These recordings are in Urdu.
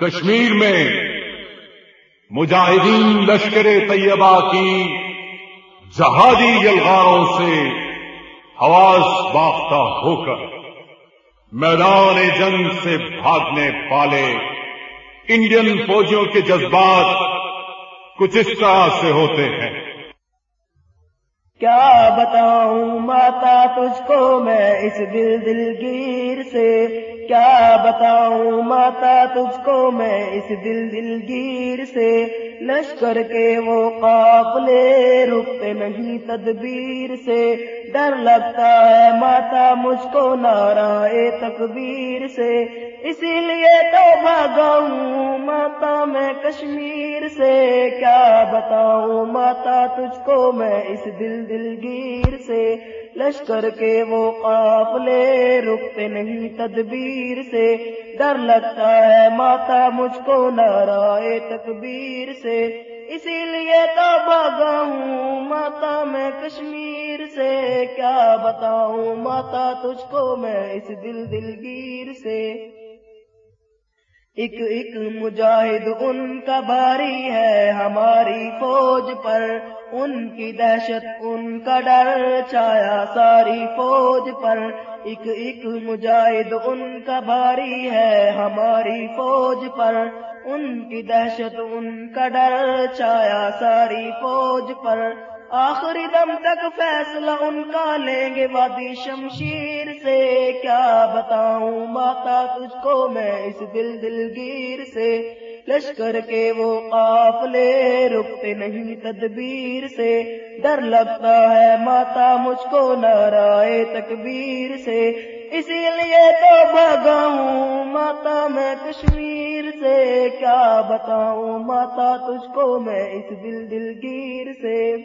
کشمیر میں مجاہدین لشکر طیبہ کی جہادی یلغاروں سے حواس باختہ ہو کر میدان جنگ سے بھاگنے والے انڈین فوجیوں کے جذبات کچھ اس طرح سے ہوتے ہیں۔ کیا بتاؤں ماتا تجھ کو میں اس دل دل گیر سے؟ کیا بتاؤں ماتا تجھ کو میں اس دل دل گیر سے لشکر کے وہ قافلے رکتے نہیں تدبیر سے ڈر لگتا ہے ماتا مجھ کو نارا تکبیر سے اسی لیے تو بھاگاؤں ماتا میں کشمیر سے کیا بتاؤں ماتا تجھ کو میں اس دل دل گیر سے لشکر کے وہ قافلے رکتے نہیں تدبیر سے ڈر لگتا ہے ماتا مجھ کو نارائے تکبیر سے اسی لیے تو بھاگاؤں ماتا میں کشمیر سے کیا بتاؤں ماتا تجھ کو میں اس دل دل گیر سے ایک ایک مجاہد ان کا بھاری ہے ہماری فوج پر۔ ان کی دہشت، ان کا ڈر، چھایا ساری فوج پر۔ ایک ایک مجاہد ان کا بھاری ہے ہماری فوج پر۔ ان کی دہشت، ان کا ڈر، چھایا ساری فوج پر۔ آخری دم تک فیصلہ ان کا لیں گے وادی شمشیر سے۔ کیا بتاؤں ماتا، تجھ کو میں اس دل دل گیر سے۔ لشکر کے وہ قافلے رکتے نہیں تدبیر سے۔ ڈر لگتا ہے ماتا، مجھ کو نارائے تکبیر سے۔ اسی لیے تو بھگاؤں ماتا میں کشمیر سے۔ کیا بتاؤں ماتا، تجھ کو میں اس دل دل گیر سے۔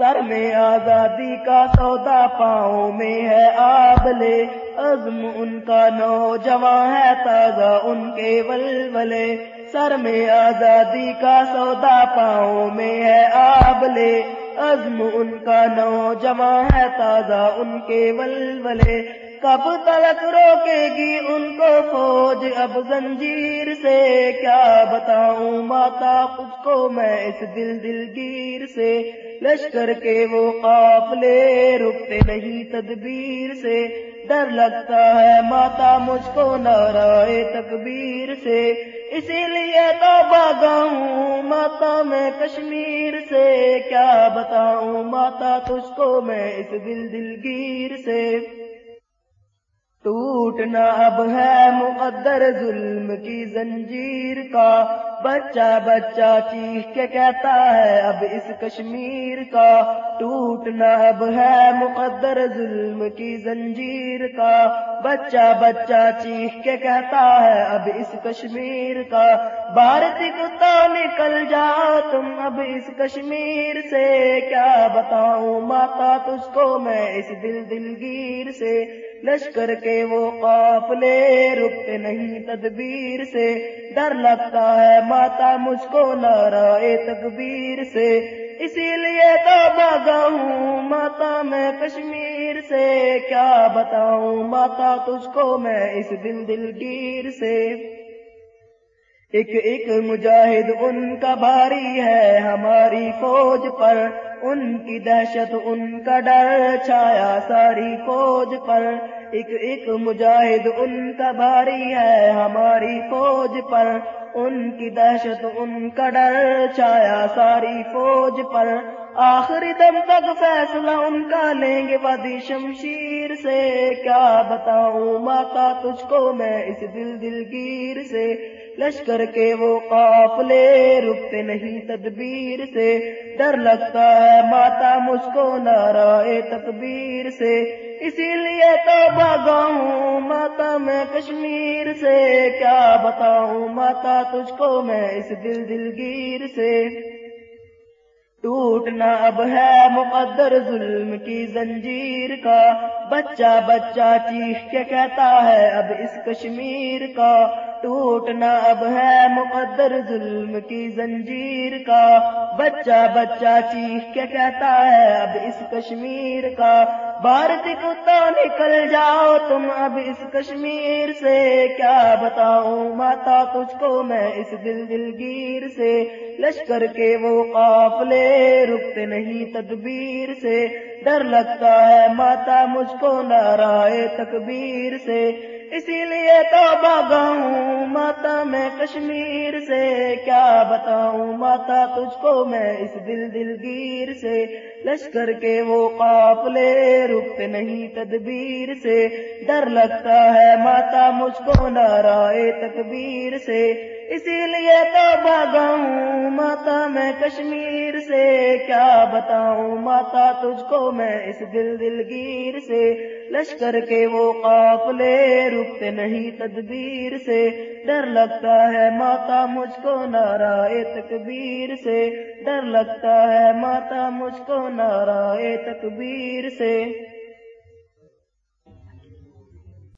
سر میں آزادی کا سودا پاؤں میں ہے آبلے عزم ان کا نوجوان ہے تازہ ان کے ولولے۔ سر میں آزادی کا سودا پاؤں میں ہے آبلے عزم ان کا نوجوان ہے تازہ ان کے ولولے۔ کب تلک روکے گی ان کو فوج؟ اب زنجیر سے کیا بتاؤں؟ ماتا خود کو میں اس دل دل گیر سے۔ لشکر کے وہ قافلے رکتے نہیں تدبیر سے۔ ڈر لگتا ہے ماتا مجھ کو نارائے تکبیر سے۔ اسی لیے تو باغاؤں ماتا میں کشمیر سے۔ کیا بتاؤں ماتا تجھ کو میں اس دل دل گیر سے۔ ٹوٹنا اب ہے مقدر ظلم کی زنجیر کا۔ بچہ بچہ چیخ کے کہتا ہے، اب اس کشمیر کا ٹوٹنا اب ہے مقدر ظلم کی زنجیر کا۔ بچہ بچہ چیخ کے کہتا ہے، اب اس کشمیر کا بھارتی کتا نکل جا۔ تم اب اس کشمیر سے کیا بتاؤں؟ ماتا تجھ کو میں اس دل دلگیر سے۔ لشکر کے وہ قافلے رکتے نہیں تدبیر سے۔ ڈر لگتا ہے، ماتا مجھ کو نارائے تکبیر سے۔ اسی لیے تو بھاگاؤں ماتا میں کشمیر سے۔ کیا بتاؤں ماتا تجھ کو میں اس دل دل گیر سے۔ ایک ایک مجاہد ان کا بھاری ہے، ہماری فوج پر ان کی دہشت ان کا ڈر، چھایا ساری فوج پر۔ ایک ایک مجاہد ان کا بھاری ہے، ہماری فوج پر۔ ان کی دہشت ان کا ڈر، چھایا ساری فوج پر۔ آخری دم تک فیصلہ ان کا لیں گے وادی شمشیر سے۔ کیا بتاؤں ماتا تجھ کو میں اس دل دل گیر سے؟ لشکر کے وہ قافلے رکتے نہیں تدبیر سے۔ ڈر لگتا ہے ماتا مجھ کو نارائے تکبیر سے۔ اسی لیے تو بھاگاؤں ماتا میں کشمیر سے۔ کیا بتاؤں ماتا تجھ کو میں اس دل دل گیر سے؟ ٹوٹنا اب ہے مقدر ظلم کی زنجیر کا۔ بچہ بچہ چیخ کے کہتا ہے اب اس کشمیر کا۔ ٹوٹنا اب ہے مقدر ظلم کی زنجیر کا۔ بچہ بچہ چیخ کے کہتا ہے اب اس کشمیر کا۔ بھارت کتا نکل جاؤ، تم اب اس کشمیر سے۔ کیا بتاؤں ماتا، تجھ کو میں اس دل دل گیر سے۔ لشکر کے وہ قافلے رکتے نہیں تدبیر سے۔ ڈر لگتا ہے ماتا، مجھ کو نارائے تکبیر سے۔ اسی لیے تو باغاؤں ماتا، میں کشمیر سے۔ کیا بتاؤں ماتا، تجھ کو میں اس دل دل گیر سے۔ لشکر کے وہ قافلے رکتے نہیں تدبیر سے، ڈر لگتا ہے ماتا مجھ کو نارائے تکبیر سے۔ اسی لیے تو باغاؤں ماتا میں کشمیر سے، کیا بتاؤں ماتا تجھ کو میں اس دل دل گیر سے؟ لشکر کے وہ قافلے رکتے نہیں تدبیر سے۔ ڈر لگتا ہے ماتا مجھ کو نارائے تکبیر سے۔ ڈر لگتا ہے ماتا مجھ کو نارائے تکبیر سے۔